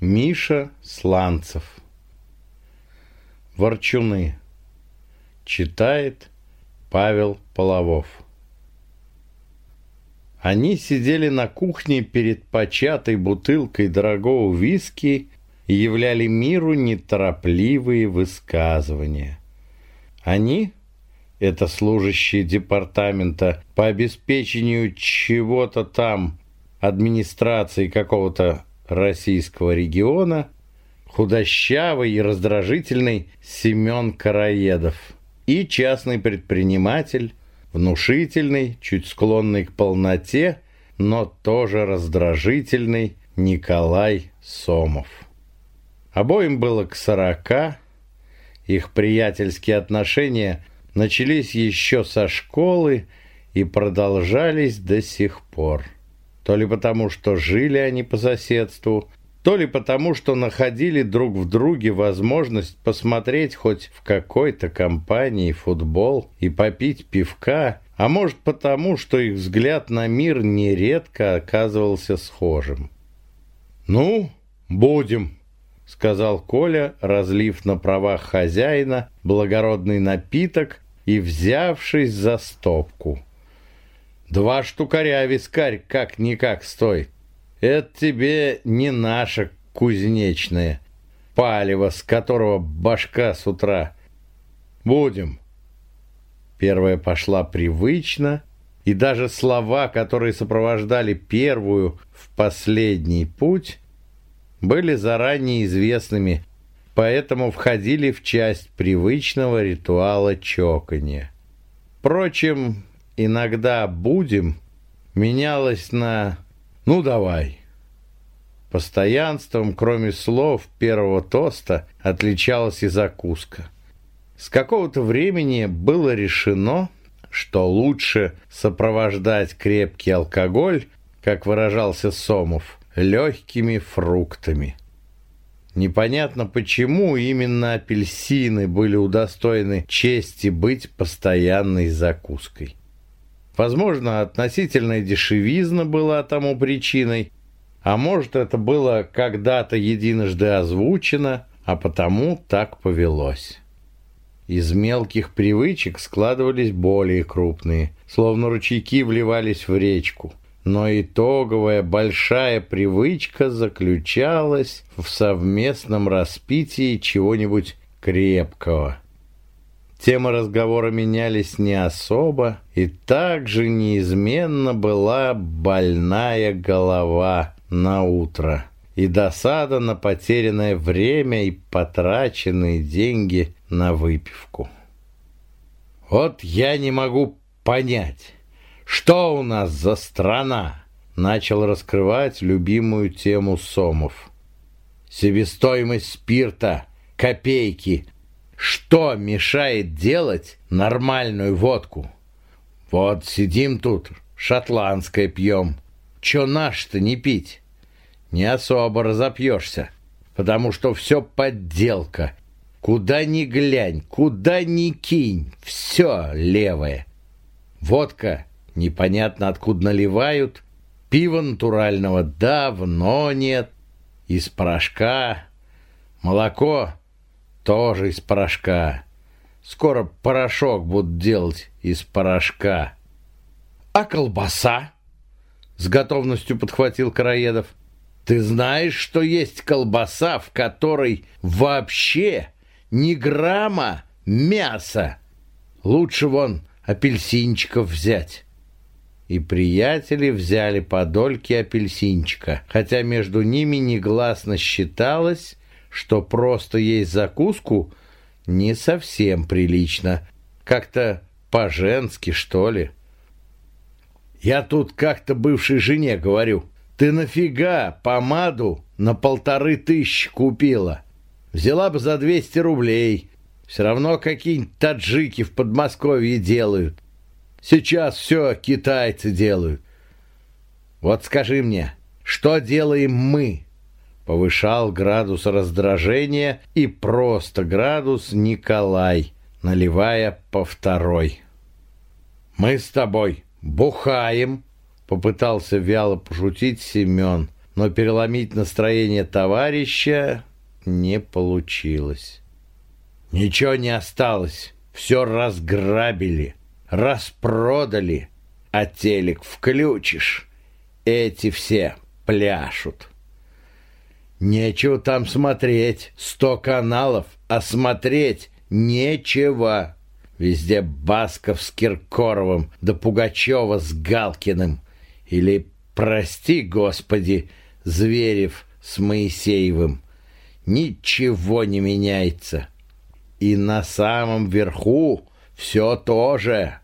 Миша Сланцев. Ворчуны. Читает Павел Половов. Они сидели на кухне перед початой бутылкой дорогого виски и являли миру неторопливые высказывания. Они, это служащие департамента по обеспечению чего-то там, администрации какого-то российского региона, худощавый и раздражительный Семен Караедов и частный предприниматель, внушительный, чуть склонный к полноте, но тоже раздражительный Николай Сомов. Обоим было к сорока, их приятельские отношения начались еще со школы и продолжались до сих пор. То ли потому, что жили они по соседству, то ли потому, что находили друг в друге возможность посмотреть хоть в какой-то компании футбол и попить пивка, а может потому, что их взгляд на мир нередко оказывался схожим. «Ну, будем», — сказал Коля, разлив на правах хозяина благородный напиток и взявшись за стопку. Два штукаря вискарь как-никак стоит. Это тебе не наша кузнечная, палево, с которого башка с утра. Будем. Первая пошла привычно, и даже слова, которые сопровождали первую в последний путь, были заранее известными, поэтому входили в часть привычного ритуала чоканья. Впрочем, иногда «будем» менялось на «ну давай». Постоянством, кроме слов первого тоста, отличалась и закуска. С какого-то времени было решено, что лучше сопровождать крепкий алкоголь, как выражался Сомов, легкими фруктами. Непонятно почему именно апельсины были удостоены чести быть постоянной закуской. Возможно, относительная дешевизна была тому причиной, а может, это было когда-то единожды озвучено, а потому так повелось. Из мелких привычек складывались более крупные, словно ручейки вливались в речку. Но итоговая большая привычка заключалась в совместном распитии чего-нибудь крепкого – Темы разговора менялись не особо, и также неизменно была больная голова на утро и досада на потерянное время и потраченные деньги на выпивку. «Вот я не могу понять, что у нас за страна?» начал раскрывать любимую тему Сомов. «Себестоимость спирта, копейки, что мешает делать нормальную водку? Вот сидим тут, шотландское пьем. Че наш-то не пить? Не особо разопьешься, потому что все подделка. Куда ни глянь, куда ни кинь, все левое. Водка непонятно откуда наливают, пива натурального давно нет, из порошка, молоко тоже из порошка. Скоро порошок будут делать из порошка. А колбаса? С готовностью подхватил Караедов. Ты знаешь, что есть колбаса, в которой вообще ни грамма мяса? Лучше вон апельсинчиков взять. И приятели взяли по дольке апельсинчика, хотя между ними негласно считалось, что просто есть закуску не совсем прилично. Как-то по-женски, что ли. Я тут как-то бывшей жене говорю, ты нафига помаду на полторы тысячи купила? Взяла бы за 200 рублей. Все равно какие-нибудь таджики в Подмосковье делают. Сейчас все китайцы делают. Вот скажи мне, что делаем мы? Повышал градус раздражения и просто градус Николай, наливая по второй. «Мы с тобой бухаем», — попытался вяло пошутить Семен, но переломить настроение товарища не получилось. Ничего не осталось, все разграбили, распродали, а телек включишь. Эти все пляшут. Нечего там смотреть, сто каналов, а смотреть нечего. Везде Басков с Киркоровым, да Пугачева с Галкиным. Или, прости, Господи, Зверев с Моисеевым. Ничего не меняется. И на самом верху все тоже.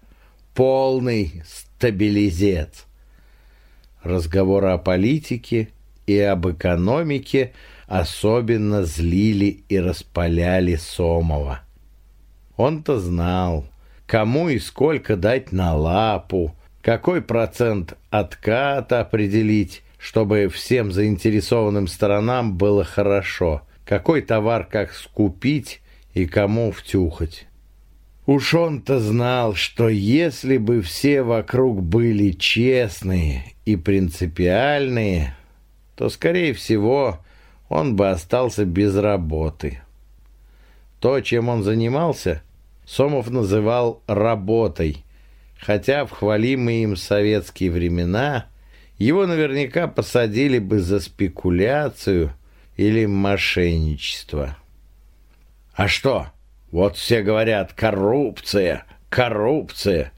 Полный стабилизец. Разговоры о политике и об экономике особенно злили и распаляли Сомова. Он-то знал, кому и сколько дать на лапу, какой процент отката определить, чтобы всем заинтересованным сторонам было хорошо, какой товар как скупить и кому втюхать. Уж он-то знал, что если бы все вокруг были честные и принципиальные, то, скорее всего, он бы остался без работы. То, чем он занимался, Сомов называл «работой», хотя в хвалимые им советские времена его наверняка посадили бы за спекуляцию или мошенничество. А что? Вот все говорят «коррупция, коррупция».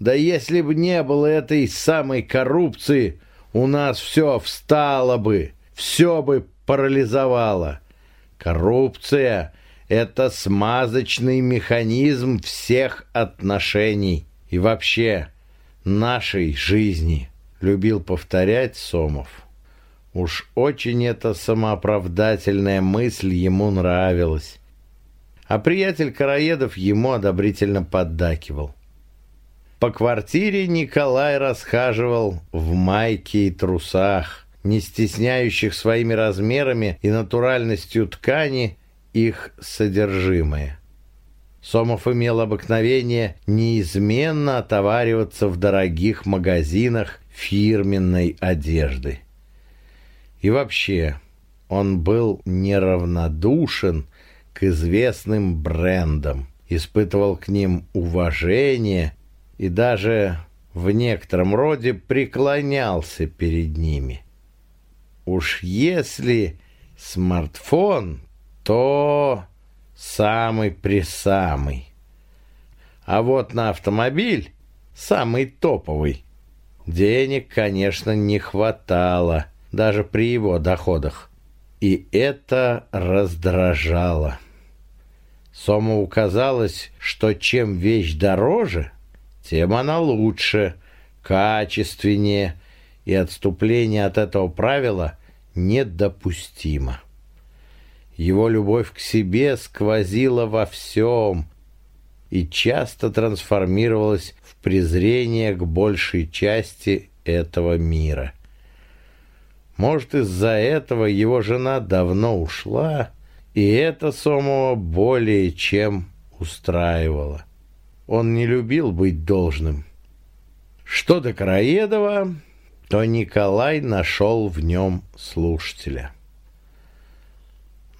Да если бы не было этой самой коррупции, у нас все встало бы, все бы парализовало. Коррупция это смазочный механизм всех отношений и вообще нашей жизни, любил повторять Сомов. Уж очень эта самооправдательная мысль ему нравилась. А приятель Караедов ему одобрительно поддакивал. По квартире Николай расхаживал в майке и трусах, не стесняющих своими размерами и натуральностью ткани их содержимое. Сомов имел обыкновение неизменно отовариваться в дорогих магазинах фирменной одежды. И вообще, он был неравнодушен к известным брендам, испытывал к ним уважение и даже в некотором роде преклонялся перед ними. Уж если смартфон то самый-присамый. А вот на автомобиль самый топовый. Денег, конечно, не хватало, даже при его доходах. И это раздражало. Сомову казалось, что чем вещь дороже, тем она лучше, качественнее, и отступление от этого правила недопустимо. Его любовь к себе сквозила во всем и часто трансформировалась в презрение к большей части этого мира. Может, из-за этого его жена давно ушла, и это Сомова более чем устраивало. Он не любил быть должным. Что до Караедова, то Николай нашел в нем слушателя.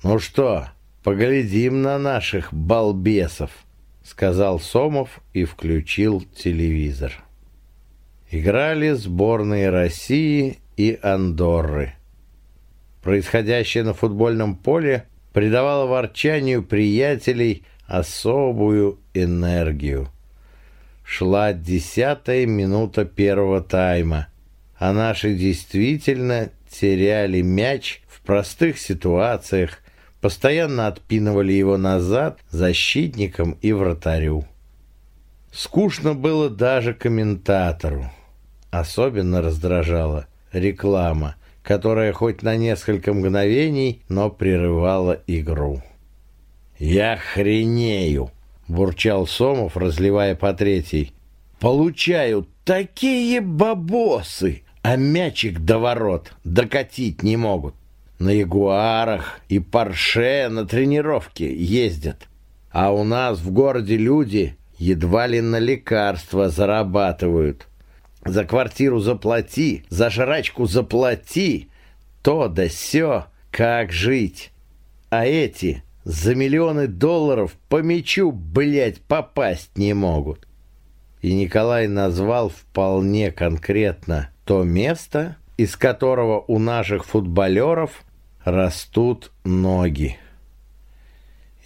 «Ну что, поглядим на наших балбесов», — сказал Сомов и включил телевизор. Играли сборные России и Андорры. Происходящее на футбольном поле придавало ворчанию приятелей особую энергию. Шла десятая минута первого тайма, а наши действительно теряли мяч в простых ситуациях, постоянно отпинывали его назад защитникам и вратарю. Скучно было даже комментатору. Особенно раздражала реклама, которая хоть на несколько мгновений, но прерывала игру. «Я хренею!» — бурчал Сомов, разливая по третьей. «Получаю такие бабосы, а мячик до ворот докатить не могут на Ягуарах и Порше на тренировке ездят. А у нас в городе люди едва ли на лекарства зарабатывают. За квартиру заплати, за жрачку заплати, то да сё, как жить. А эти за миллионы долларов по мячу, блядь, попасть не могут. И Николай назвал вполне конкретно то место, из которого у наших футболеров растут ноги.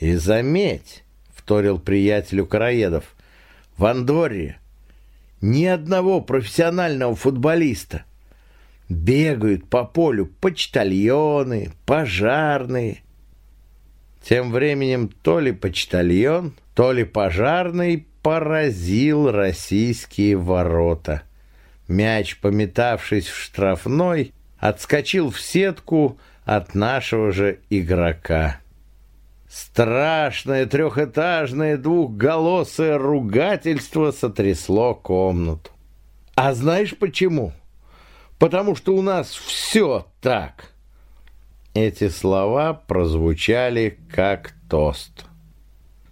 И заметь, вторил приятелю Караедов, в Андорре ни одного профессионального футболиста. Бегают по полю почтальоны, пожарные. Тем временем то ли почтальон, то ли пожарный поразил российские ворота. Мяч, пометавшись в штрафной, отскочил в сетку от нашего же игрока. Страшное трехэтажное двухголосое ругательство сотрясло комнату. А знаешь почему? Потому что у нас все так. Эти слова прозвучали как тост.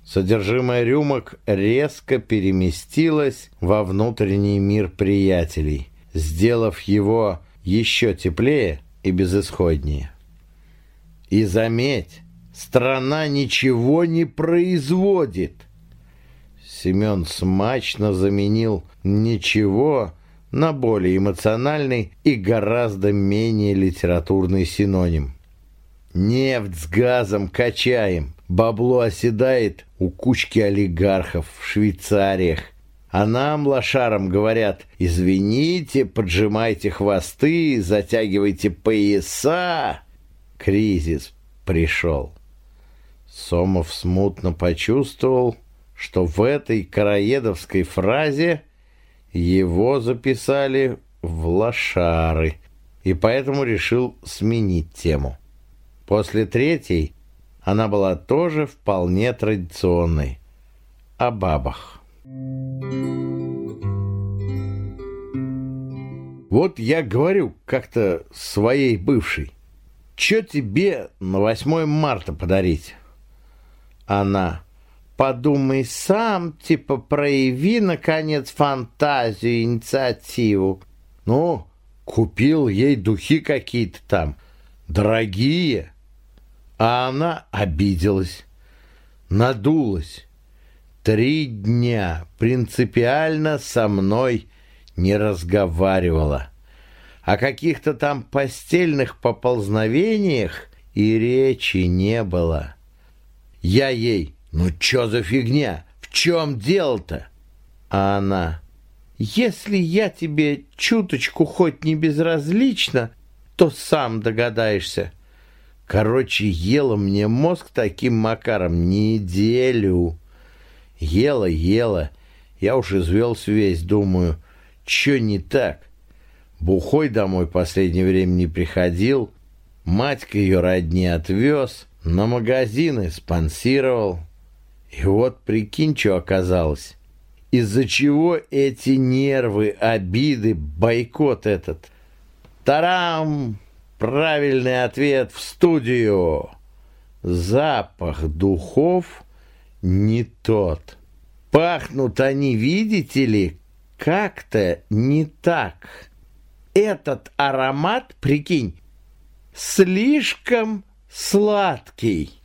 Содержимое рюмок резко переместилось во внутренний мир приятелей, сделав его еще теплее и безысходнее. И заметь, Страна ничего не производит. Семен смачно заменил «ничего» на более эмоциональный и гораздо менее литературный синоним. Нефть с газом качаем, бабло оседает у кучки олигархов в Швейцариях. А нам, лошарам, говорят, извините, поджимайте хвосты, затягивайте пояса. Кризис пришел. Сомов смутно почувствовал, что в этой караедовской фразе его записали в лошары, и поэтому решил сменить тему. После третьей она была тоже вполне традиционной. О бабах. Вот я говорю как-то своей бывшей, что тебе на 8 марта подарить? Она. Подумай сам, типа прояви, наконец, фантазию, инициативу. Ну, купил ей духи какие-то там, дорогие. А она обиделась, надулась. Три дня принципиально со мной не разговаривала. О каких-то там постельных поползновениях и речи не было. Я ей, ну чё за фигня? В чем дело-то? А она, если я тебе чуточку хоть не безразлична, то сам догадаешься. Короче, ела мне мозг таким макаром неделю. Ела, ела. Я уж извелся весь, думаю, чё не так? Бухой домой последнее время не приходил. Матька ее родни отвез на магазины спонсировал. И вот прикинь, что оказалось. Из-за чего эти нервы, обиды, бойкот этот? Тарам! Правильный ответ в студию. Запах духов не тот. Пахнут они, видите ли, как-то не так. Этот аромат, прикинь, слишком сладкий.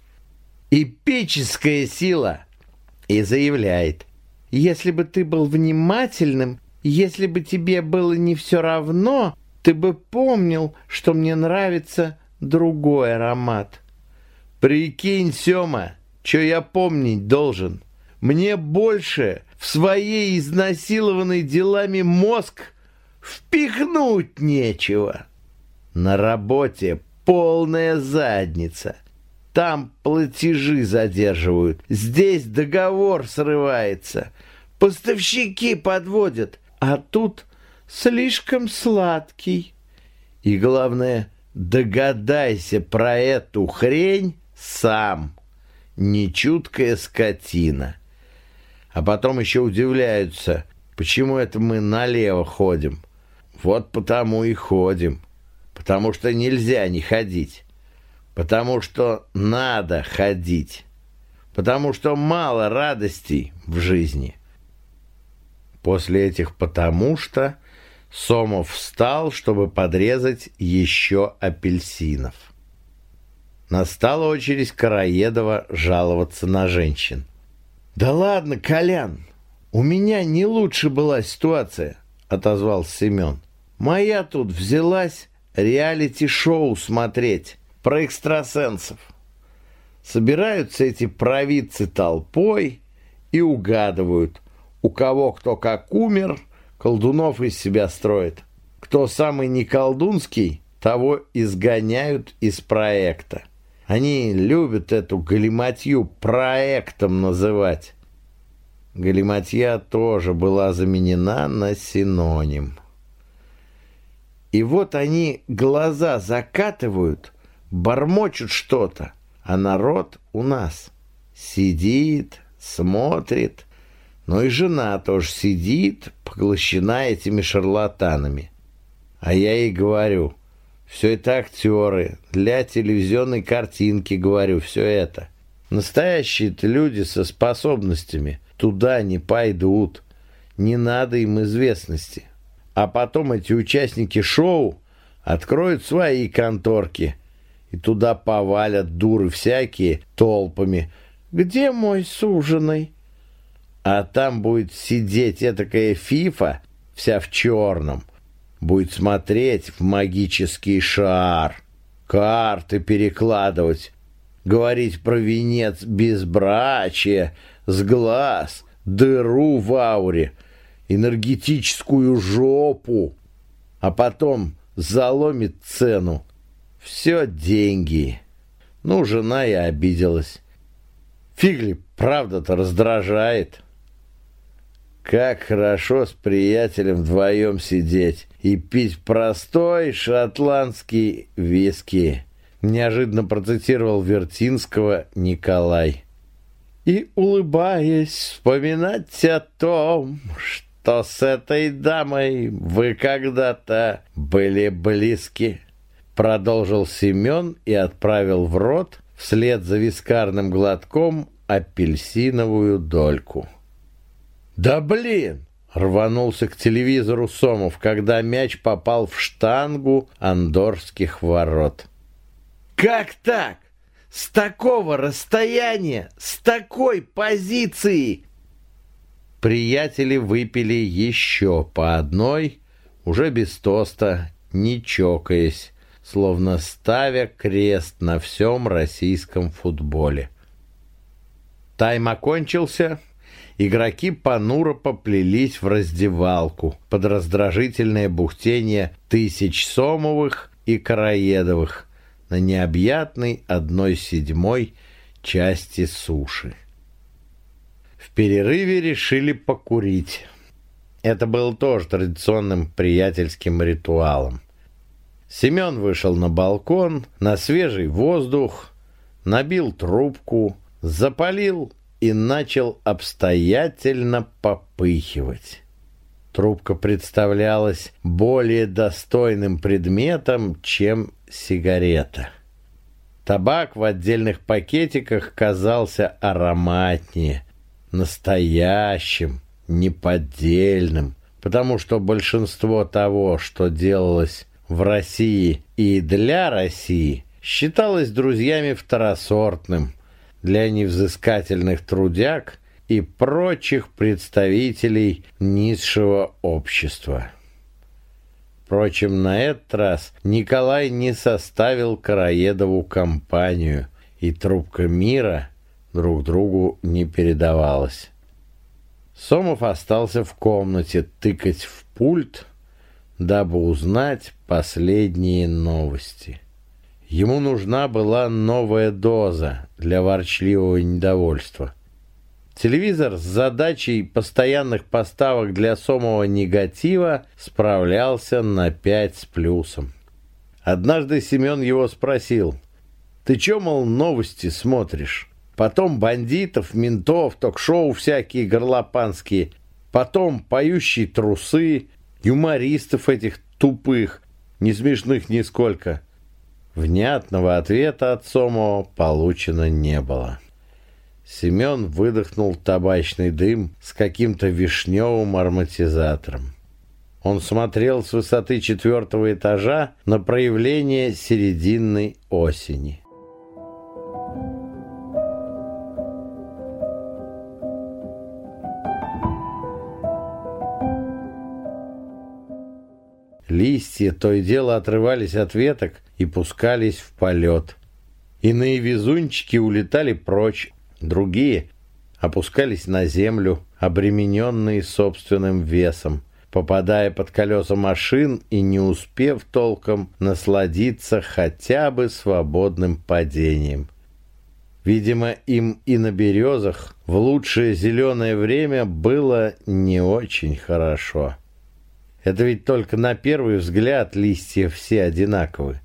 Эпическая сила. И заявляет, если бы ты был внимательным, если бы тебе было не все равно, ты бы помнил, что мне нравится другой аромат. Прикинь, Сёма, что я помнить должен. Мне больше в своей изнасилованной делами мозг впихнуть нечего. На работе полная задница. Там платежи задерживают, здесь договор срывается. Поставщики подводят, а тут слишком сладкий. И главное, догадайся про эту хрень сам. Нечуткая скотина. А потом еще удивляются, почему это мы налево ходим. Вот потому и ходим потому что нельзя не ходить, потому что надо ходить, потому что мало радостей в жизни. После этих «потому что» Сомов встал, чтобы подрезать еще апельсинов. Настала очередь Караедова жаловаться на женщин. «Да ладно, Колян, у меня не лучше была ситуация», — отозвался Семен. «Моя тут взялась реалити-шоу смотреть про экстрасенсов. Собираются эти провидцы толпой и угадывают, у кого кто как умер, колдунов из себя строит. Кто самый не колдунский, того изгоняют из проекта. Они любят эту галиматью проектом называть. Галиматья тоже была заменена на синоним. И вот они глаза закатывают, бормочут что-то, а народ у нас сидит, смотрит, но и жена тоже сидит, поглощена этими шарлатанами. А я ей говорю, все это актеры, для телевизионной картинки, говорю, все это. Настоящие-то люди со способностями туда не пойдут. Не надо им известности. А потом эти участники шоу откроют свои конторки и туда повалят дуры всякие толпами. «Где мой суженый?» А там будет сидеть этакая фифа, вся в черном – будет смотреть в магический шар, карты перекладывать, говорить про венец безбрачия, глаз, дыру в ауре, энергетическую жопу, а потом заломит цену. Все деньги. Ну, жена и обиделась. Фигли, правда-то раздражает. Как хорошо с приятелем вдвоем сидеть и пить простой шотландский виски. Неожиданно процитировал Вертинского Николай. И, улыбаясь, вспоминать о том, что с этой дамой вы когда-то были близки. Продолжил Семен и отправил в рот вслед за вискарным глотком апельсиновую дольку. «Да блин!» — рванулся к телевизору Сомов, когда мяч попал в штангу андорских ворот. «Как так? С такого расстояния? С такой позиции?» Приятели выпили еще по одной, уже без тоста, не чокаясь, словно ставя крест на всем российском футболе. Тайм окончился, Игроки понуро поплелись в раздевалку под раздражительное бухтение тысяч Сомовых и Караедовых на необъятной одной седьмой части суши. В перерыве решили покурить. Это было тоже традиционным приятельским ритуалом. Семен вышел на балкон, на свежий воздух, набил трубку, запалил и начал обстоятельно попыхивать. Трубка представлялась более достойным предметом, чем сигарета. Табак в отдельных пакетиках казался ароматнее, настоящим, неподдельным, потому что большинство того, что делалось в России и для России, считалось друзьями второсортным, для невзыскательных трудяг и прочих представителей низшего общества. Впрочем, на этот раз Николай не составил Караедову компанию, и трубка мира друг другу не передавалась. Сомов остался в комнате тыкать в пульт, дабы узнать последние новости. Ему нужна была новая доза для ворчливого недовольства. Телевизор с задачей постоянных поставок для Сомова негатива справлялся на пять с плюсом. Однажды Семен его спросил, «Ты чё, мол, новости смотришь? Потом бандитов, ментов, ток-шоу всякие горлопанские, потом поющие трусы, юмористов этих тупых, не смешных нисколько». Внятного ответа от Сомова получено не было. Семен выдохнул табачный дым с каким-то вишневым ароматизатором. Он смотрел с высоты четвертого этажа на проявление серединной осени. Листья то и дело отрывались от веток и пускались в полет. Иные везунчики улетали прочь, другие опускались на землю, обремененные собственным весом, попадая под колеса машин и не успев толком насладиться хотя бы свободным падением. Видимо, им и на березах в лучшее зеленое время было не очень хорошо. Это ведь только на первый взгляд листья все одинаковы.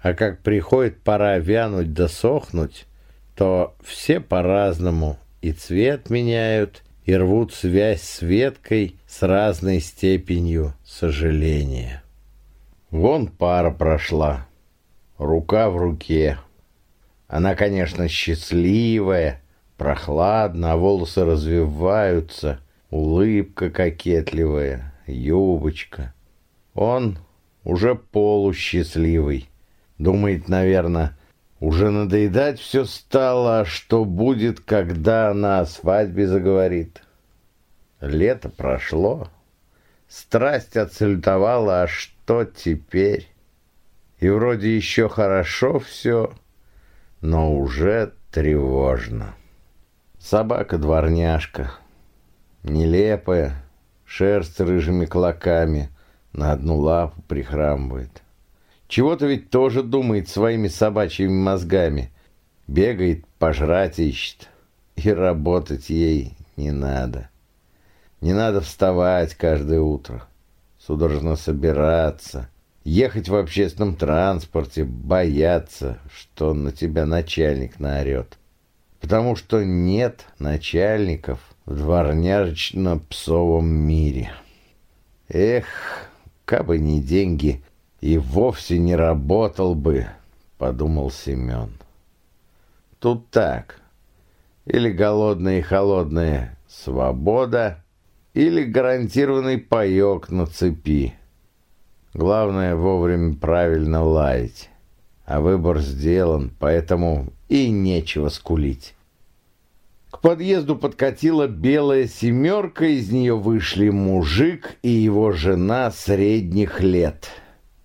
А как приходит пора вянуть да сохнуть, то все по-разному и цвет меняют, и рвут связь с веткой с разной степенью сожаления. Вон пара прошла, рука в руке. Она, конечно, счастливая, прохладно, а волосы развиваются, улыбка кокетливая, юбочка. Он уже полусчастливый. Думает, наверное, уже надоедать все стало, а что будет, когда она о свадьбе заговорит. Лето прошло, страсть отсалютовала, а что теперь? И вроде еще хорошо все, но уже тревожно. Собака-дворняжка, нелепая, шерсть рыжими клоками, на одну лапу прихрамывает. Чего-то ведь тоже думает своими собачьими мозгами. Бегает, пожрать ищет. И работать ей не надо. Не надо вставать каждое утро. Судорожно собираться. Ехать в общественном транспорте, бояться, что на тебя начальник наорет. Потому что нет начальников в дворняжечно-псовом мире. Эх, кабы не деньги, и вовсе не работал бы, подумал Семен. Тут так, или голодная и холодная свобода, или гарантированный паек на цепи. Главное вовремя правильно лаять. А выбор сделан, поэтому и нечего скулить. К подъезду подкатила белая семерка, из нее вышли мужик и его жена средних лет.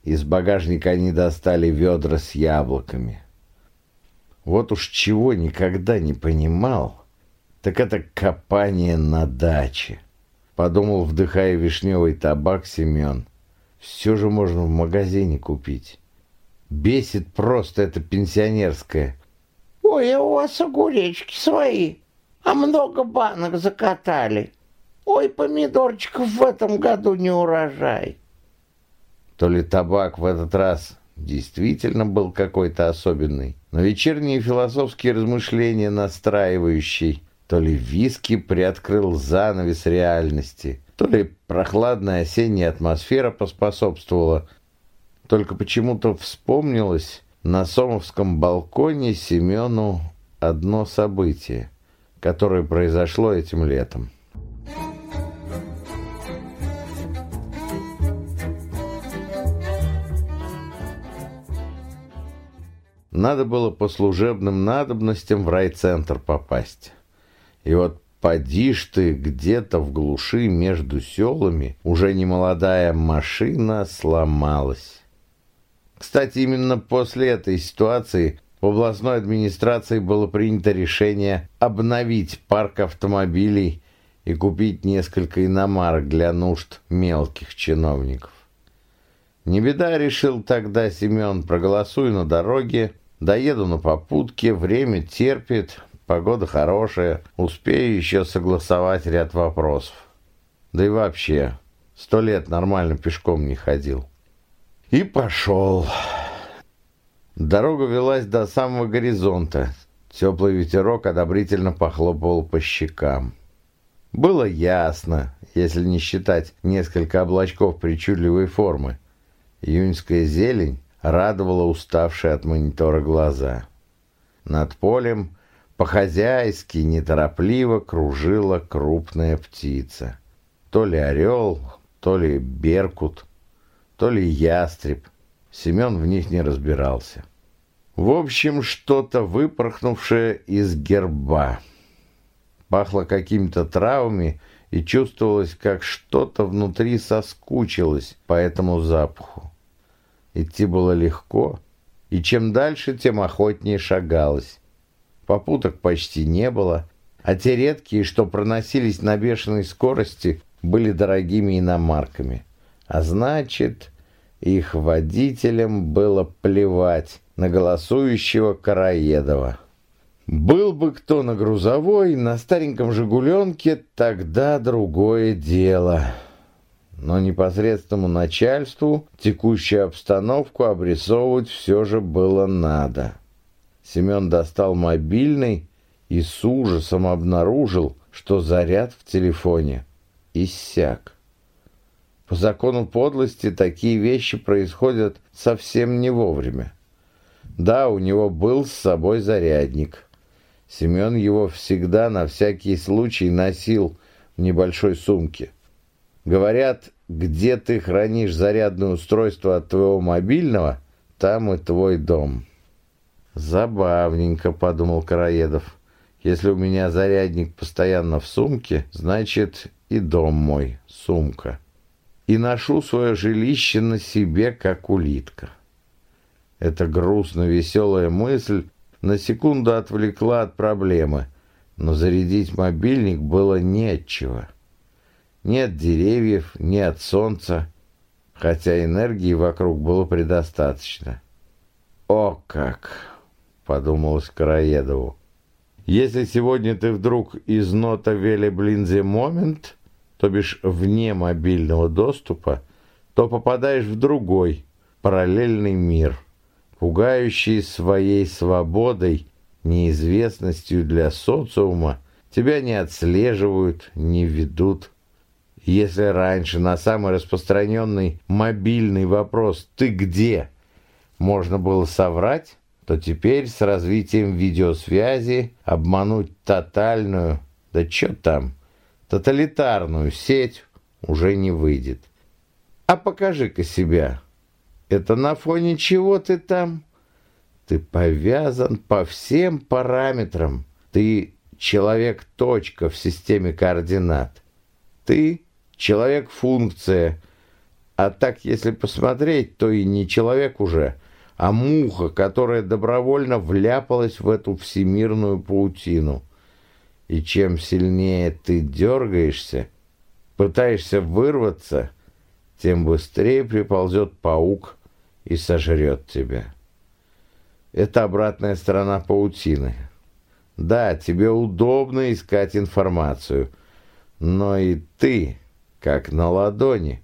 Из багажника они достали ведра с яблоками. Вот уж чего никогда не понимал, так это копание на даче. Подумал, вдыхая вишневый табак, Семен. Все же можно в магазине купить. Бесит просто это пенсионерское. Ой, а у вас огуречки свои а много банок закатали. Ой, помидорчиков в этом году не урожай. То ли табак в этот раз действительно был какой-то особенный, но вечерние философские размышления настраивающий, то ли виски приоткрыл занавес реальности, то ли прохладная осенняя атмосфера поспособствовала, только почему-то вспомнилось на Сомовском балконе Семену одно событие которое произошло этим летом. Надо было по служебным надобностям в райцентр попасть. И вот поди ж ты где-то в глуши между селами, уже немолодая машина сломалась. Кстати, именно после этой ситуации в областной администрации было принято решение обновить парк автомобилей и купить несколько иномарок для нужд мелких чиновников. Не беда, решил тогда Семен, проголосую на дороге, доеду на попутке, время терпит, погода хорошая, успею еще согласовать ряд вопросов. Да и вообще, сто лет нормально пешком не ходил. И пошел. Дорога велась до самого горизонта. Теплый ветерок одобрительно похлопывал по щекам. Было ясно, если не считать несколько облачков причудливой формы. Июньская зелень радовала уставшие от монитора глаза. Над полем по-хозяйски неторопливо кружила крупная птица. То ли орел, то ли беркут, то ли ястреб. Семен в них не разбирался. В общем, что-то выпорхнувшее из герба. Пахло какими-то травами и чувствовалось, как что-то внутри соскучилось по этому запаху. Идти было легко, и чем дальше, тем охотнее шагалось. Попуток почти не было, а те редкие, что проносились на бешеной скорости, были дорогими иномарками. А значит, их водителям было плевать на голосующего Караедова. Был бы кто на грузовой, на стареньком «Жигуленке», тогда другое дело. Но непосредственному начальству текущую обстановку обрисовывать все же было надо. Семен достал мобильный и с ужасом обнаружил, что заряд в телефоне иссяк. По закону подлости такие вещи происходят совсем не вовремя. Да, у него был с собой зарядник. Семен его всегда на всякий случай носил в небольшой сумке. Говорят, где ты хранишь зарядное устройство от твоего мобильного, там и твой дом. Забавненько, подумал Караедов. Если у меня зарядник постоянно в сумке, значит и дом мой сумка и ношу свое жилище на себе, как улитка. Эта грустно-веселая мысль на секунду отвлекла от проблемы, но зарядить мобильник было нечего. Нет деревьев, нет солнца, хотя энергии вокруг было предостаточно. «О как!» — подумалось Караедову. «Если сегодня ты вдруг из нота Веле Блинзе Момент...» то бишь вне мобильного доступа, то попадаешь в другой, параллельный мир, пугающий своей свободой, неизвестностью для социума, тебя не отслеживают, не ведут. Если раньше на самый распространенный мобильный вопрос «ты где?» можно было соврать, то теперь с развитием видеосвязи обмануть тотальную, да что там, тоталитарную сеть уже не выйдет. А покажи-ка себя. Это на фоне чего ты там? Ты повязан по всем параметрам. Ты человек-точка в системе координат. Ты человек-функция. А так, если посмотреть, то и не человек уже, а муха, которая добровольно вляпалась в эту всемирную паутину – и чем сильнее ты дергаешься, пытаешься вырваться, тем быстрее приползет паук и сожрет тебя. Это обратная сторона паутины. Да, тебе удобно искать информацию, но и ты, как на ладони.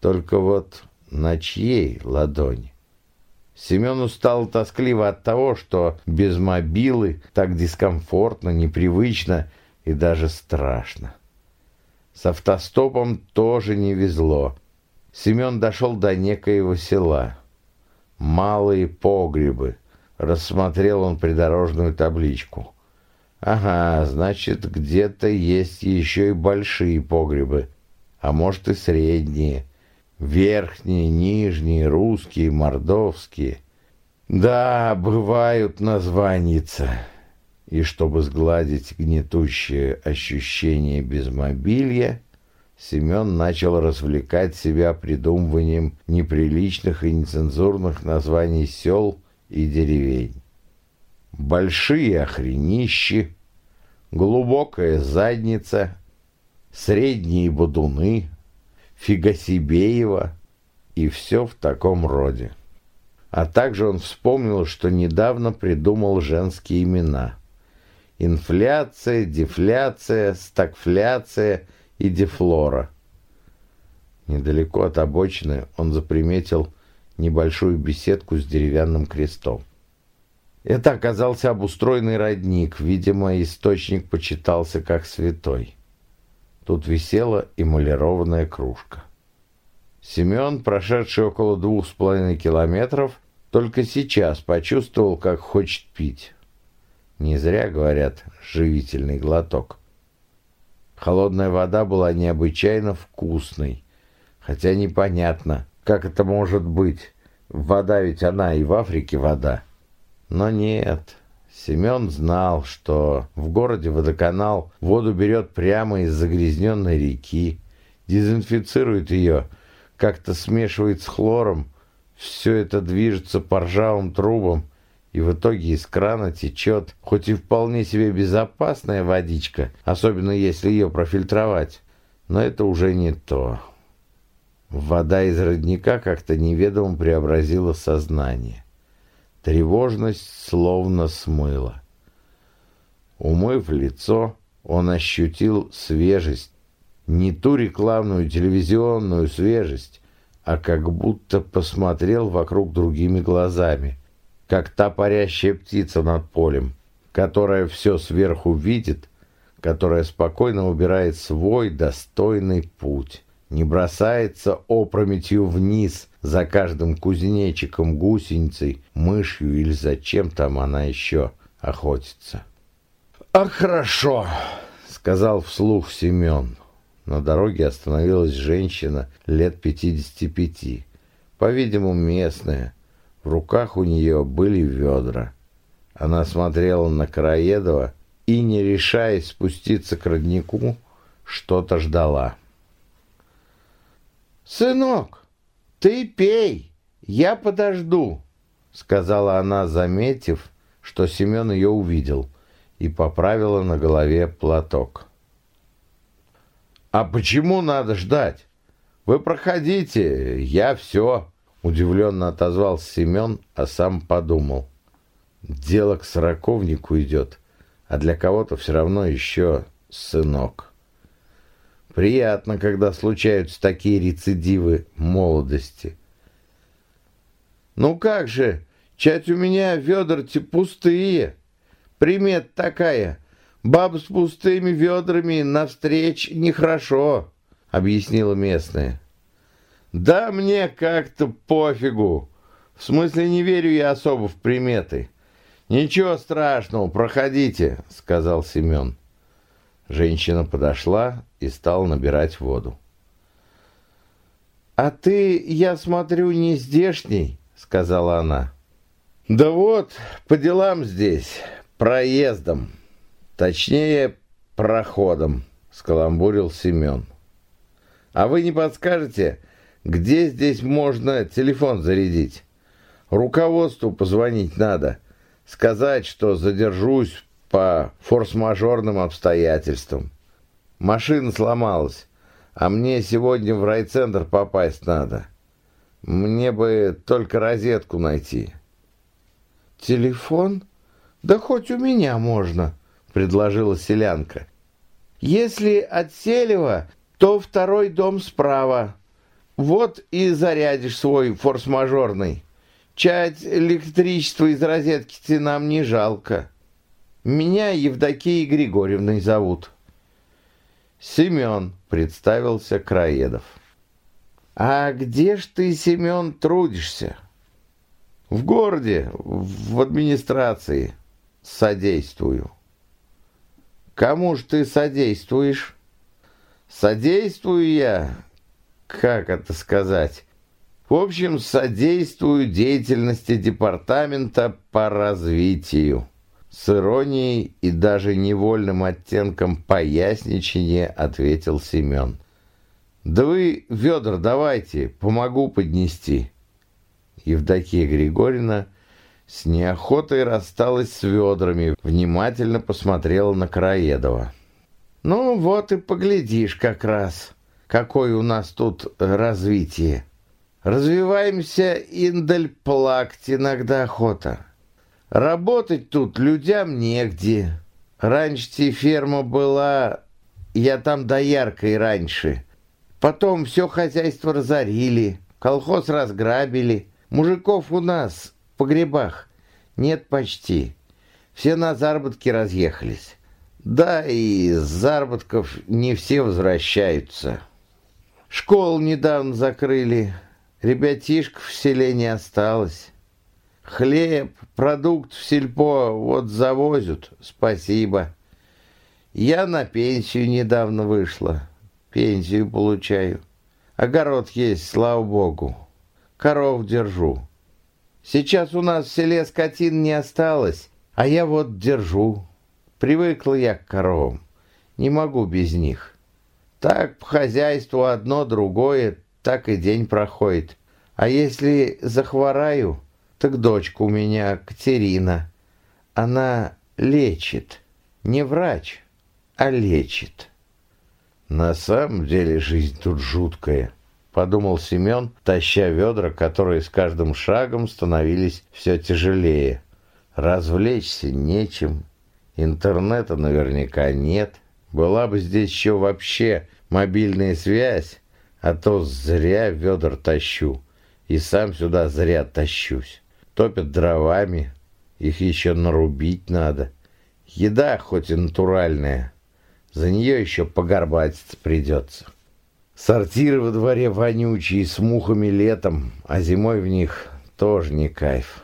Только вот на чьей ладони? Семену стало тоскливо от того, что без мобилы так дискомфортно, непривычно и даже страшно. С автостопом тоже не везло. Семен дошел до некоего села. «Малые погребы», — рассмотрел он придорожную табличку. «Ага, значит, где-то есть еще и большие погребы, а может и средние». Верхние, нижние, русские, мордовские. Да, бывают названица. И чтобы сгладить гнетущее ощущение безмобилья, Семен начал развлекать себя придумыванием неприличных и нецензурных названий сел и деревень. Большие охренищи, глубокая задница, средние бодуны, Фигасибеева и все в таком роде. А также он вспомнил, что недавно придумал женские имена. Инфляция, дефляция, стагфляция и дефлора. Недалеко от обочины он заприметил небольшую беседку с деревянным крестом. Это оказался обустроенный родник, видимо, источник почитался как святой. Тут висела эмалированная кружка. Семен, прошедший около двух с половиной километров, только сейчас почувствовал, как хочет пить. Не зря говорят «живительный глоток». Холодная вода была необычайно вкусной, Хотя непонятно, как это может быть. Вода ведь она и в Африке вода. Но нет, Семен знал, что в городе водоканал воду берет прямо из загрязненной реки, дезинфицирует ее, как-то смешивает с хлором, все это движется по ржавым трубам, и в итоге из крана течет, хоть и вполне себе безопасная водичка, особенно если ее профильтровать, но это уже не то. Вода из родника как-то неведомо преобразила сознание. Тревожность словно смыла. Умыв лицо, он ощутил свежесть, не ту рекламную телевизионную свежесть, а как будто посмотрел вокруг другими глазами, как та парящая птица над полем, которая все сверху видит, которая спокойно убирает свой достойный путь, не бросается опрометью вниз за каждым кузнечиком, гусеницей, мышью или зачем там она еще охотится. «А хорошо!» — сказал вслух Семен. На дороге остановилась женщина лет пятидесяти пяти, по-видимому, местная. В руках у нее были ведра. Она смотрела на Караедова и, не решаясь спуститься к роднику, что-то ждала. «Сынок, ты пей, я подожду», — сказала она, заметив, что Семен ее увидел, и поправила на голове платок. «А почему надо ждать? Вы проходите, я все», — удивленно отозвался Семен, а сам подумал. «Дело к сороковнику идет, а для кого-то все равно еще сынок». Приятно, когда случаются такие рецидивы молодости. «Ну как же, чать у меня ведра-те пустые. Примет такая. Баб с пустыми ведрами навстреч нехорошо», — объяснила местная. «Да мне как-то пофигу. В смысле, не верю я особо в приметы». «Ничего страшного, проходите», — сказал Семен. Женщина подошла и стала набирать воду. «А ты, я смотрю, не здешний», — сказала она. «Да вот, по делам здесь, проездом, точнее, проходом», — скаламбурил Семен. «А вы не подскажете, где здесь можно телефон зарядить? Руководству позвонить надо, сказать, что задержусь по форс-мажорным обстоятельствам. Машина сломалась, а мне сегодня в райцентр попасть надо. Мне бы только розетку найти. «Телефон? Да хоть у меня можно», — предложила селянка. «Если от Селева, то второй дом справа. Вот и зарядишь свой форс-мажорный. Чать электричество из розетки нам не жалко». Меня Евдокией Григорьевной зовут. Семен, представился Краедов. А где ж ты, Семен, трудишься? В городе, в администрации. Содействую. Кому ж ты содействуешь? Содействую я, как это сказать, в общем, содействую деятельности департамента по развитию. С иронией и даже невольным оттенком поясничания ответил Семен. «Да вы, ведр, давайте, помогу поднести». Евдокия Григорьевна с неохотой рассталась с ведрами, внимательно посмотрела на Краедова. «Ну вот и поглядишь как раз, какое у нас тут развитие. Развиваемся индаль иногда охота». Работать тут людям негде. Раньше ферма была, я там дояркой раньше. Потом все хозяйство разорили, колхоз разграбили. Мужиков у нас в погребах нет почти. Все на заработки разъехались. Да, и с заработков не все возвращаются. Школу недавно закрыли, ребятишек в селе не осталось. Хлеб, продукт в сельпо вот завозят, спасибо. Я на пенсию недавно вышла, пенсию получаю. Огород есть, слава богу. Коров держу. Сейчас у нас в селе скотин не осталось, а я вот держу. Привыкла я к коровам. Не могу без них. Так по хозяйству одно, другое, так и день проходит. А если захвораю, так дочка у меня Катерина. Она лечит. Не врач, а лечит. На самом деле жизнь тут жуткая, подумал Семен, таща ведра, которые с каждым шагом становились все тяжелее. Развлечься нечем, интернета наверняка нет. Была бы здесь еще вообще мобильная связь, а то зря ведр тащу, и сам сюда зря тащусь. Топят дровами, их еще нарубить надо. Еда хоть и натуральная, за нее еще погорбатиться придется. Сортиры во дворе вонючие, с мухами летом, а зимой в них тоже не кайф.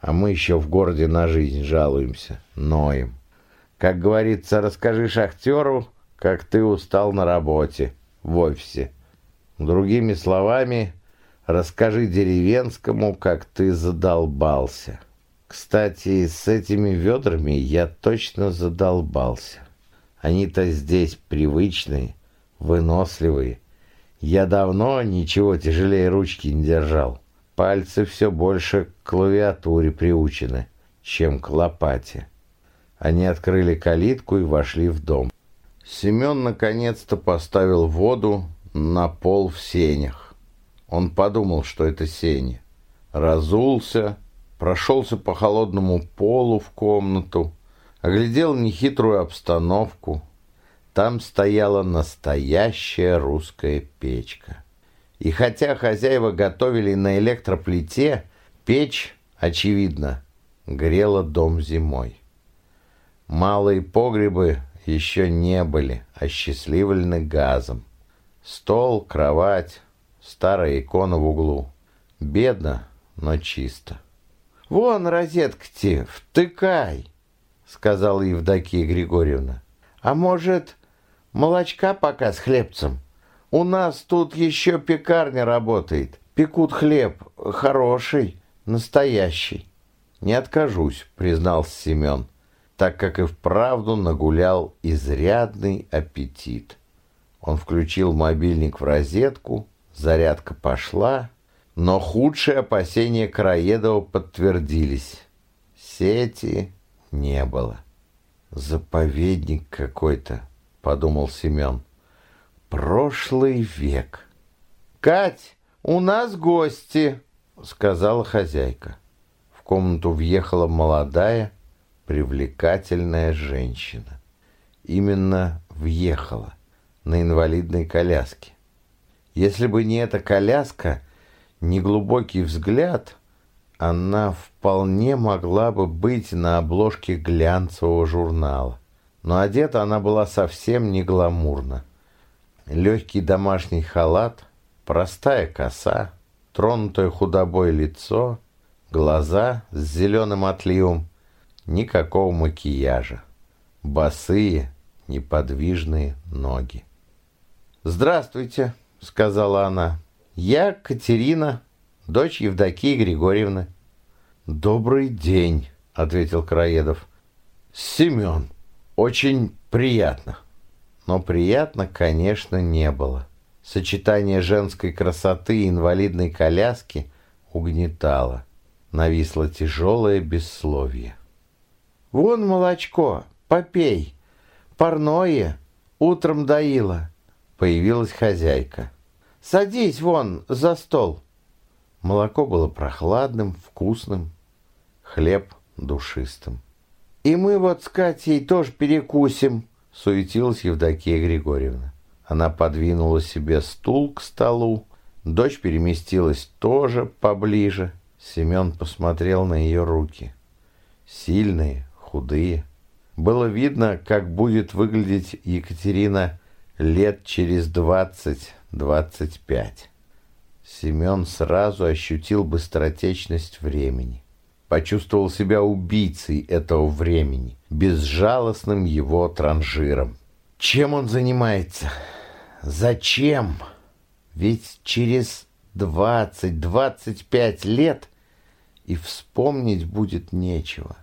А мы еще в городе на жизнь жалуемся, ноем. Как говорится, расскажи шахтеру, как ты устал на работе, в офисе. Другими словами, расскажи деревенскому, как ты задолбался. Кстати, с этими ведрами я точно задолбался. Они-то здесь привычные, выносливые. Я давно ничего тяжелее ручки не держал. Пальцы все больше к клавиатуре приучены, чем к лопате. Они открыли калитку и вошли в дом. Семен наконец-то поставил воду на пол в сенях. Он подумал, что это сени. Разулся, прошелся по холодному полу в комнату, Оглядел нехитрую обстановку. Там стояла настоящая русская печка. И хотя хозяева готовили на электроплите, печь, очевидно, грела дом зимой. Малые погребы еще не были осчастливлены газом. Стол, кровать, старая икона в углу. Бедно, но чисто. «Вон розетка-те, втыкай!» сказала Евдокия Григорьевна. «А может, молочка пока с хлебцем? У нас тут еще пекарня работает. Пекут хлеб. Хороший, настоящий». «Не откажусь», — признался Семен, так как и вправду нагулял изрядный аппетит. Он включил мобильник в розетку, зарядка пошла, но худшие опасения Караедова подтвердились. Сети не было. «Заповедник какой-то», — подумал Семен. «Прошлый век». «Кать, у нас гости», — сказала хозяйка. В комнату въехала молодая, привлекательная женщина. Именно въехала на инвалидной коляске. Если бы не эта коляска, неглубокий взгляд — она вполне могла бы быть на обложке глянцевого журнала. Но одета она была совсем не гламурно. Легкий домашний халат, простая коса, тронутое худобой лицо, глаза с зеленым отливом, никакого макияжа. Босые, неподвижные ноги. «Здравствуйте», — сказала она. «Я Катерина дочь Евдокии Григорьевны. «Добрый день», — ответил Краедов. «Семен, очень приятно». Но приятно, конечно, не было. Сочетание женской красоты и инвалидной коляски угнетало. Нависло тяжелое бессловие. «Вон молочко, попей. Парное, утром доила». Появилась хозяйка. «Садись вон за стол». Молоко было прохладным, вкусным, хлеб душистым. «И мы вот с Катей тоже перекусим», — суетилась Евдокия Григорьевна. Она подвинула себе стул к столу. Дочь переместилась тоже поближе. Семен посмотрел на ее руки. Сильные, худые. Было видно, как будет выглядеть Екатерина лет через двадцать-двадцать пять. Семен сразу ощутил быстротечность времени. Почувствовал себя убийцей этого времени, безжалостным его транжиром. Чем он занимается? Зачем? Ведь через двадцать-двадцать пять лет и вспомнить будет нечего.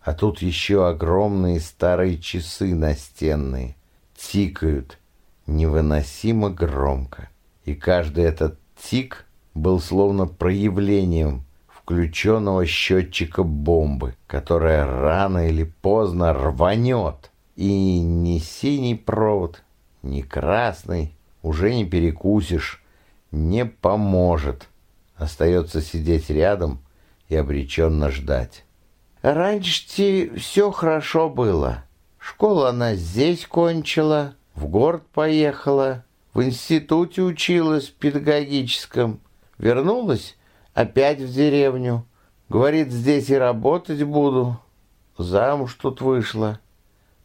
А тут еще огромные старые часы настенные тикают невыносимо громко. И каждый этот тик был словно проявлением включенного счетчика бомбы, которая рано или поздно рванет. И ни синий провод, ни красный уже не перекусишь, не поможет. Остается сидеть рядом и обреченно ждать. Раньше все хорошо было. Школу она здесь кончила, в город поехала, в институте училась педагогическом. Вернулась опять в деревню. Говорит, здесь и работать буду. Замуж тут вышла.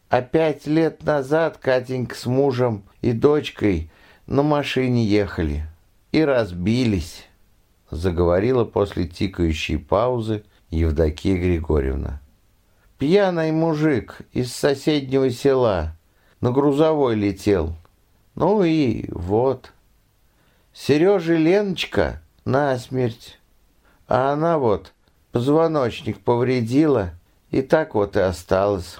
А пять лет назад Катенька с мужем и дочкой на машине ехали и разбились, заговорила после тикающей паузы Евдокия Григорьевна. Пьяный мужик из соседнего села на грузовой летел. Ну и вот. Сережа Леночка насмерть. А она вот позвоночник повредила, и так вот и осталась.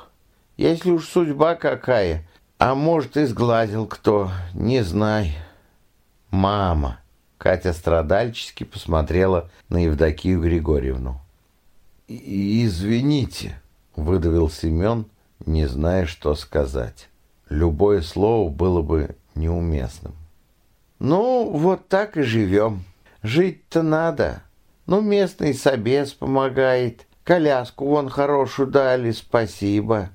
Если уж судьба какая, а может и сглазил кто, не знай. Мама. Катя страдальчески посмотрела на Евдокию Григорьевну. «Извините», — выдавил Семен, не зная, что сказать. Любое слово было бы неуместным. «Ну, вот так и живем. Жить-то надо. Ну, местный собес помогает. Коляску вон хорошую дали, спасибо.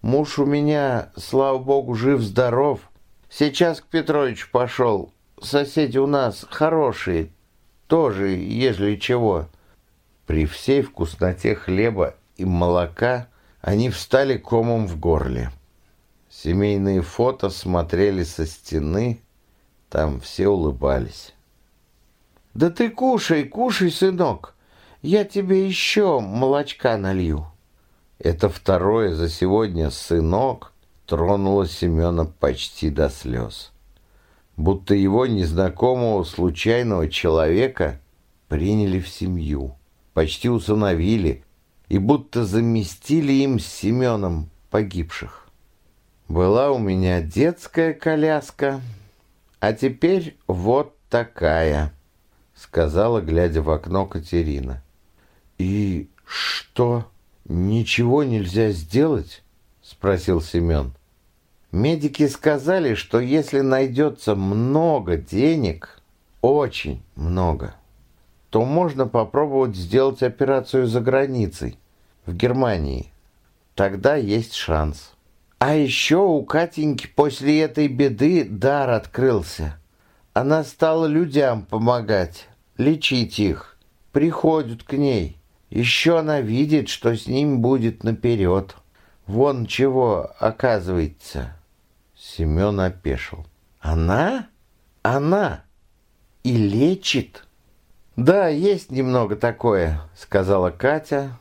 Муж у меня, слава богу, жив-здоров. Сейчас к Петровичу пошел, соседи у нас хорошие, тоже, ежели чего». При всей вкусноте хлеба и молока они встали комом в горле. Семейные фото смотрели со стены, там все улыбались. «Да ты кушай, кушай, сынок, я тебе еще молочка налью». Это второе за сегодня «сынок» тронуло Семена почти до слез будто его незнакомого случайного человека приняли в семью, почти усыновили и будто заместили им с Семеном погибших. Была у меня детская коляска, а теперь вот такая, сказала, глядя в окно Катерина. И что, ничего нельзя сделать? спросил Семен. Медики сказали, что если найдется много денег, очень много, то можно попробовать сделать операцию за границей, в Германии. Тогда есть шанс. А еще у Катеньки после этой беды дар открылся. Она стала людям помогать, лечить их. Приходят к ней. Еще она видит, что с ним будет наперед. Вон чего оказывается. Семен опешил. «Она? Она? И лечит?» «Да, есть немного такое», — сказала Катя.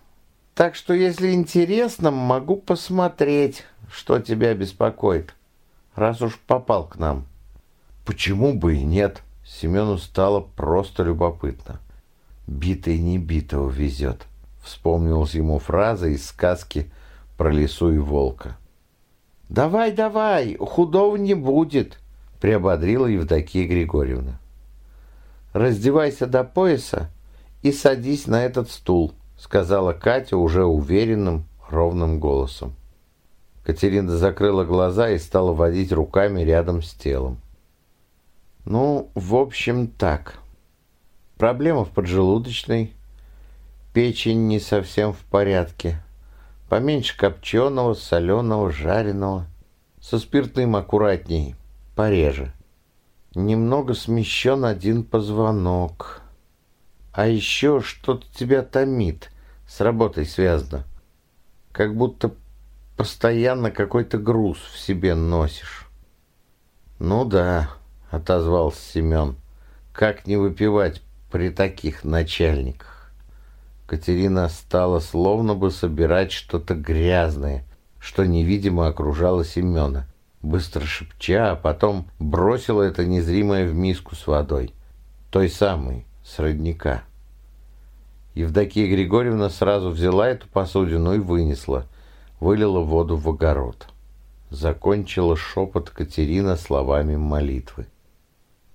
«Так что, если интересно, могу посмотреть, что тебя беспокоит, раз уж попал к нам». «Почему бы и нет?» Семену стало просто любопытно. «Битый не битого везет», — вспомнилась ему фраза из сказки про лису и волка. «Давай, давай, худого не будет», — приободрила Евдокия Григорьевна. «Раздевайся до пояса и садись на этот стул», — сказала Катя уже уверенным, ровным голосом. Катерина закрыла глаза и стала водить руками рядом с телом. «Ну, в общем, так. Проблема в поджелудочной, печень не совсем в порядке». Поменьше копченого, соленого, жареного. Со спиртным аккуратней, пореже. Немного смещен один позвонок. А еще что-то тебя томит, с работой связано. Как будто постоянно какой-то груз в себе носишь. Ну да, отозвался Семен. Как не выпивать при таких начальниках? Катерина стала словно бы собирать что-то грязное, что невидимо окружало Семена, быстро шепча, а потом бросила это незримое в миску с водой, той самой, с родника. Евдокия Григорьевна сразу взяла эту посудину и вынесла, вылила воду в огород. Закончила шепот Катерина словами молитвы.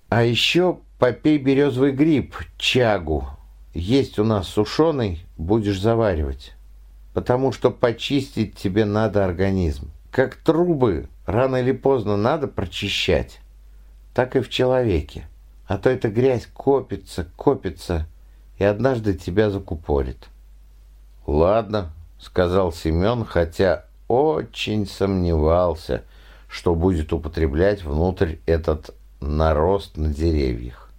«А еще попей березовый гриб, чагу. Есть у нас сушеный, будешь заваривать. Потому что почистить тебе надо организм. Как трубы, рано или поздно надо прочищать. Так и в человеке. А то эта грязь копится, копится, и однажды тебя закупорит. «Ладно», — сказал Семен, хотя очень сомневался, что будет употреблять внутрь этот нарост на деревьях.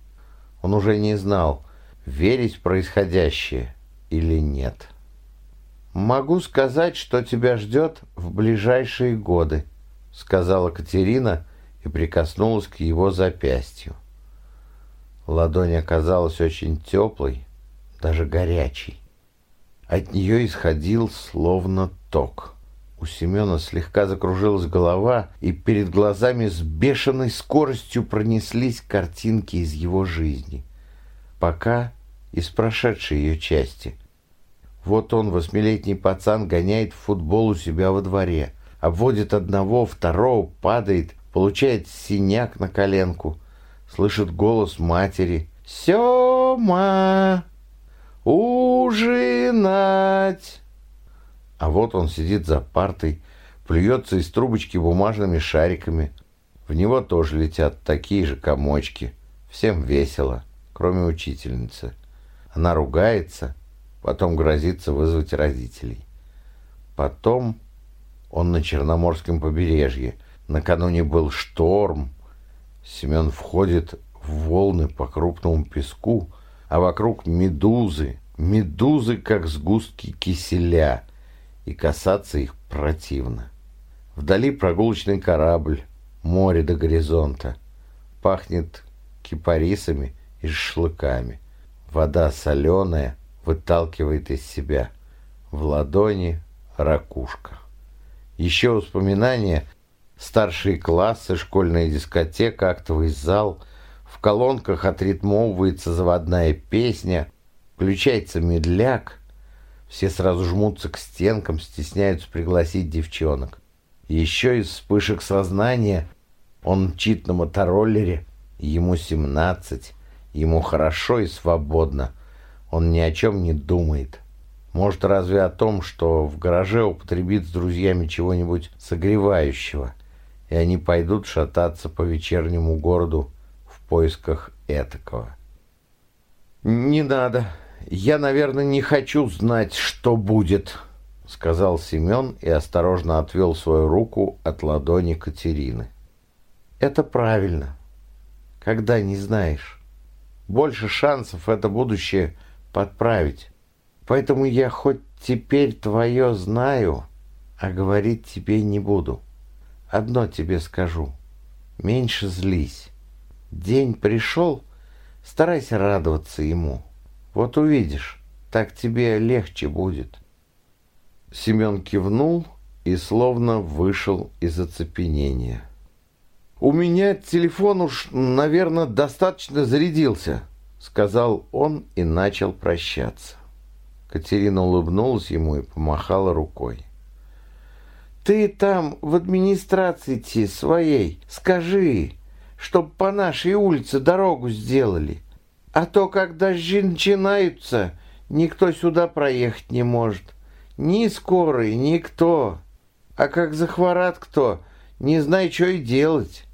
Он уже не знал, верить происходящее или нет. «Могу сказать, что тебя ждет в ближайшие годы», — сказала Катерина и прикоснулась к его запястью. Ладонь оказалась очень теплой, даже горячей. От нее исходил словно ток. У Семена слегка закружилась голова, и перед глазами с бешеной скоростью пронеслись картинки из его жизни. Пока из прошедшей ее части — вот он, восьмилетний пацан, гоняет в футбол у себя во дворе. Обводит одного, второго, падает, получает синяк на коленку. Слышит голос матери. «Сема! Ужинать!» А вот он сидит за партой, плюется из трубочки бумажными шариками. В него тоже летят такие же комочки. Всем весело, кроме учительницы. Она ругается, потом грозится вызвать родителей. Потом он на Черноморском побережье. Накануне был шторм. Семен входит в волны по крупному песку, а вокруг медузы, медузы, как сгустки киселя, и касаться их противно. Вдали прогулочный корабль, море до горизонта. Пахнет кипарисами и шашлыками. Вода соленая, выталкивает из себя. В ладони ракушка. Еще воспоминания. Старшие классы, школьная дискотека, актовый зал. Колонках отритмовывается заводная песня. Включается медляк. Все сразу жмутся к стенкам, стесняются пригласить девчонок. Еще из вспышек сознания он мчит на мотороллере. Ему 17. Ему хорошо и свободно. Он ни о чем не думает. Может, разве о том, что в гараже употребит с друзьями чего-нибудь согревающего, и они пойдут шататься по вечернему городу поисках этакого. «Не надо. Я, наверное, не хочу знать, что будет», — сказал Семен и осторожно отвел свою руку от ладони Катерины. «Это правильно. Когда не знаешь. Больше шансов это будущее подправить. Поэтому я хоть теперь твое знаю, а говорить тебе не буду. Одно тебе скажу. Меньше злись. День пришел, старайся радоваться ему. Вот увидишь, так тебе легче будет. Семен кивнул и словно вышел из оцепенения. «У меня телефон уж, наверное, достаточно зарядился», сказал он и начал прощаться. Катерина улыбнулась ему и помахала рукой. «Ты там в администрации своей скажи, чтоб по нашей улице дорогу сделали. А то, когда дожди начинаются, никто сюда проехать не может. Ни скорый, никто. А как захворат кто, не знай, что и делать.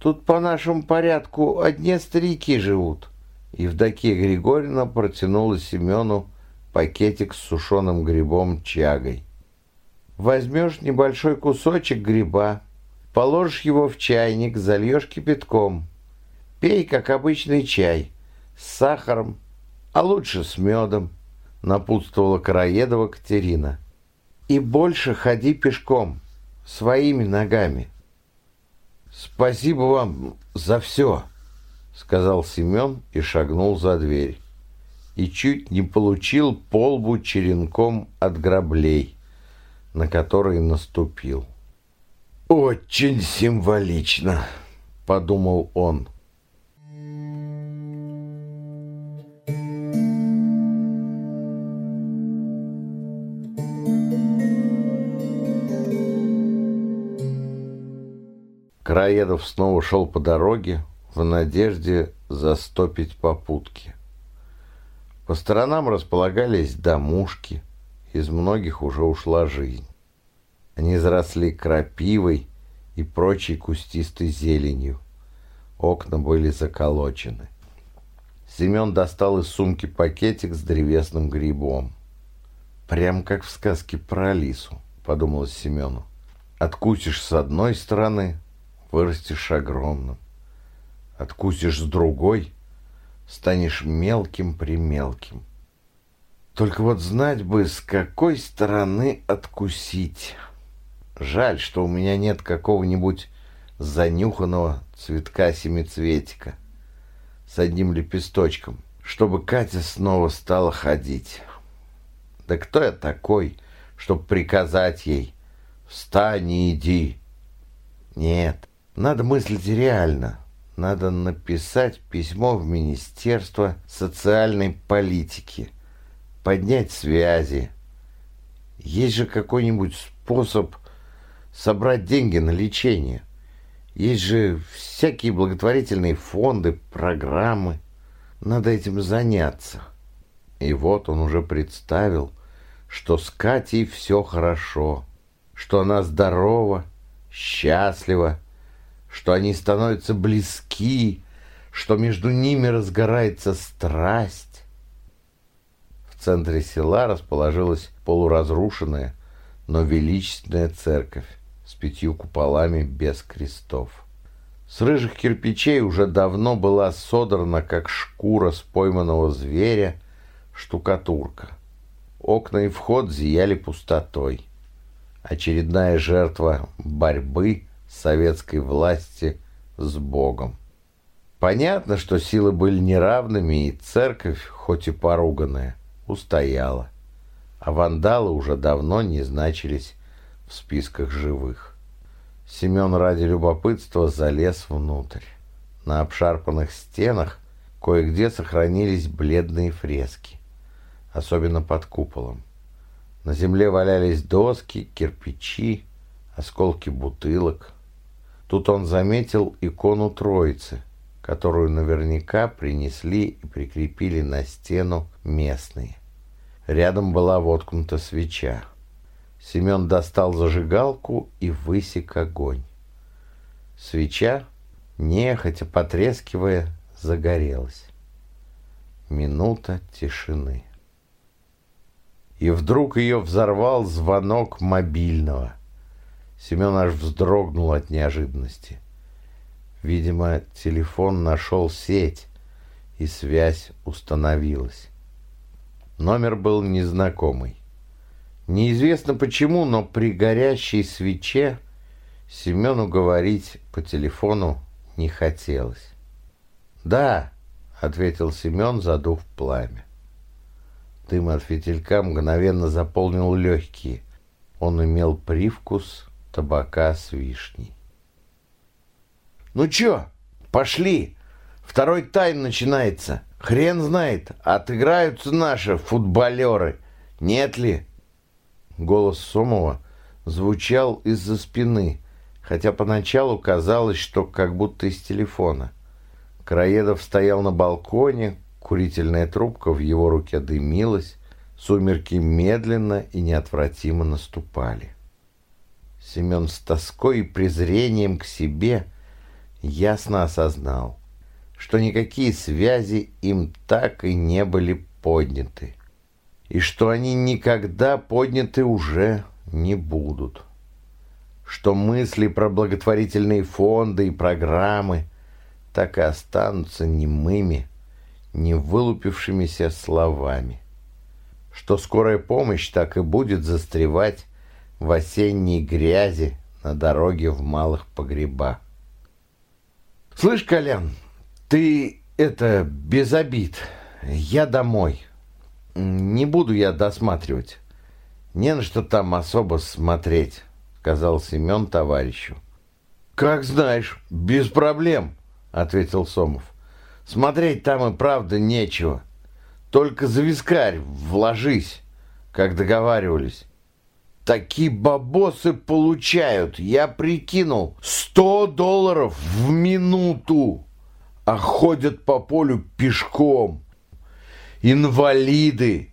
Тут по нашему порядку одни старики живут. Евдокия Григорьевна протянула Семену пакетик с сушеным грибом чагой. Возьмешь небольшой кусочек гриба, положишь его в чайник, зальешь кипятком. Пей, как обычный чай, с сахаром, а лучше с медом, напутствовала Караедова Катерина. И больше ходи пешком, своими ногами. Спасибо вам за все. — сказал Семен и шагнул за дверь. И чуть не получил полбу черенком от граблей, на которые наступил. «Очень символично», — подумал он. Краедов снова шел по дороге в надежде застопить попутки. По сторонам располагались домушки, из многих уже ушла жизнь. Они заросли крапивой и прочей кустистой зеленью. Окна были заколочены. Семен достал из сумки пакетик с древесным грибом. «Прям как в сказке про Алису», — подумалось Семену. «Откусишь с одной стороны, вырастешь огромным. Откусишь с другой, станешь мелким-примелким. Только вот знать бы, с какой стороны откусить. Жаль, что у меня нет какого-нибудь занюханного цветка-семицветика с одним лепесточком, чтобы Катя снова стала ходить. Да кто я такой, чтобы приказать ей «Встань и иди»? Нет, надо мыслить реально. Надо написать письмо в Министерство социальной политики, поднять связи. Есть же какой-нибудь способ собрать деньги на лечение. Есть же всякие благотворительные фонды, программы. Надо этим заняться. И вот он уже представил, что с Катей все хорошо, что она здорова, счастлива, что они становятся близки, что между ними разгорается страсть. В центре села расположилась полуразрушенная, но величественная церковь пятью куполами без крестов. С рыжих кирпичей уже давно была содрана, как шкура с пойманного зверя, штукатурка. Окна и вход зияли пустотой. Очередная жертва борьбы советской власти с Богом. Понятно, что силы были неравными, и церковь, хоть и поруганная, устояла, а вандалы уже давно не значились в списках живых. Семен ради любопытства залез внутрь. На обшарпанных стенах кое-где сохранились бледные фрески, особенно под куполом. На земле валялись доски, кирпичи, осколки бутылок, Тут он заметил икону Троицы, которую наверняка принесли и прикрепили на стену местные. Рядом была воткнута свеча. Семен достал зажигалку и высек огонь. Свеча, нехотя потрескивая, загорелась. Минута тишины. И вдруг ее взорвал звонок мобильного – Семен аж вздрогнул от неожиданности. Видимо, телефон нашел сеть, и связь установилась. Номер был незнакомый. Неизвестно почему, но при горящей свече Семену говорить по телефону не хотелось. «Да», — ответил Семен, задув пламя. Дым от фитилька мгновенно заполнил легкие. Он имел привкус табака с вишней. «Ну чё, пошли! Второй тайм начинается. Хрен знает, отыграются наши футболеры. Нет ли?» Голос Сомова звучал из-за спины, хотя поначалу казалось, что как будто из телефона. Краедов стоял на балконе, курительная трубка в его руке дымилась, сумерки медленно и неотвратимо наступали. Семен с тоской и презрением к себе ясно осознал, что никакие связи им так и не были подняты, и что они никогда подняты уже не будут, что мысли про благотворительные фонды и программы так и останутся немыми, не вылупившимися словами, что скорая помощь так и будет застревать в осенней грязи на дороге в малых погреба. «Слышь, Колян, ты это, без обид, я домой. Не буду я досматривать. Не на что там особо смотреть. сказал Семен товарищу. «Как знаешь, без проблем», — ответил Сомов. «Смотреть там и правда нечего. Только за вискарь вложись, как договаривались. Такие бабосы получают, я прикинул, сто долларов в минуту, а ходят по полю пешком. Инвалиды,